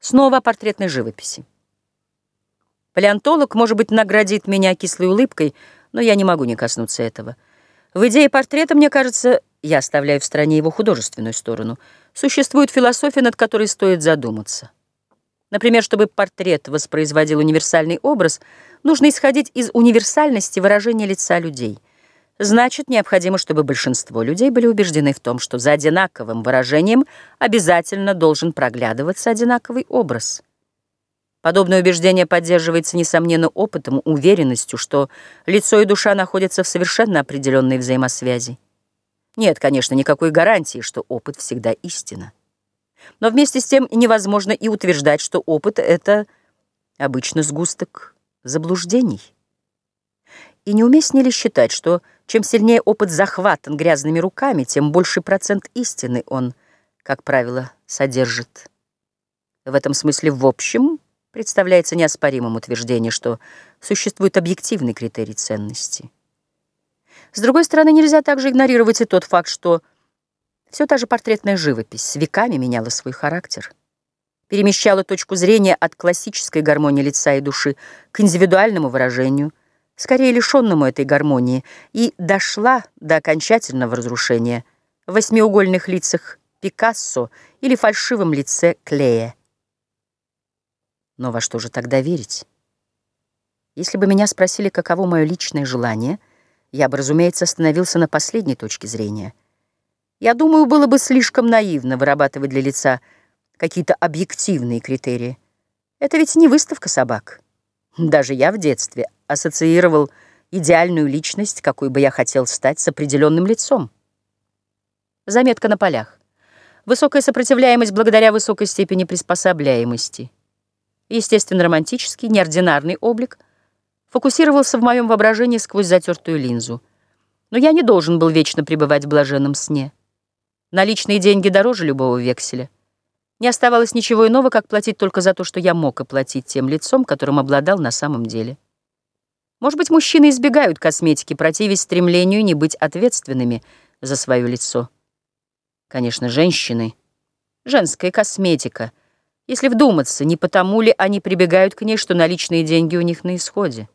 Снова о портретной живописи. Палеонтолог, может быть, наградит меня кислой улыбкой, но я не могу не коснуться этого. В идее портрета, мне кажется, я оставляю в стороне его художественную сторону, существует философия, над которой стоит задуматься. Например, чтобы портрет воспроизводил универсальный образ, нужно исходить из универсальности выражения лица людей – Значит, необходимо, чтобы большинство людей были убеждены в том, что за одинаковым выражением обязательно должен проглядываться одинаковый образ. Подобное убеждение поддерживается, несомненно, опытом, уверенностью, что лицо и душа находятся в совершенно определенной взаимосвязи. Нет, конечно, никакой гарантии, что опыт всегда истина. Но вместе с тем невозможно и утверждать, что опыт — это обычно сгусток заблуждений. И неуместнее ли считать, что чем сильнее опыт захватан грязными руками, тем больший процент истины он, как правило, содержит. В этом смысле в общем представляется неоспоримым утверждение, что существует объективный критерий ценности. С другой стороны, нельзя также игнорировать и тот факт, что все та же портретная живопись веками меняла свой характер, перемещала точку зрения от классической гармонии лица и души к индивидуальному выражению – скорее лишенному этой гармонии, и дошла до окончательного разрушения в восьмиугольных лицах Пикассо или фальшивом лице Клея. Но во что же тогда верить? Если бы меня спросили, каково мое личное желание, я бы, разумеется, остановился на последней точке зрения. Я думаю, было бы слишком наивно вырабатывать для лица какие-то объективные критерии. Это ведь не выставка собак. Даже я в детстве ассоциировал идеальную личность, какой бы я хотел стать, с определенным лицом. Заметка на полях. Высокая сопротивляемость благодаря высокой степени приспособляемости. Естественно, романтический, неординарный облик фокусировался в моем воображении сквозь затертую линзу. Но я не должен был вечно пребывать в блаженном сне. Наличные деньги дороже любого векселя. Не оставалось ничего иного, как платить только за то, что я мог оплатить тем лицом, которым обладал на самом деле. Может быть, мужчины избегают косметики, противясь стремлению не быть ответственными за свое лицо. Конечно, женщины. Женская косметика. Если вдуматься, не потому ли они прибегают к ней, что наличные деньги у них на исходе?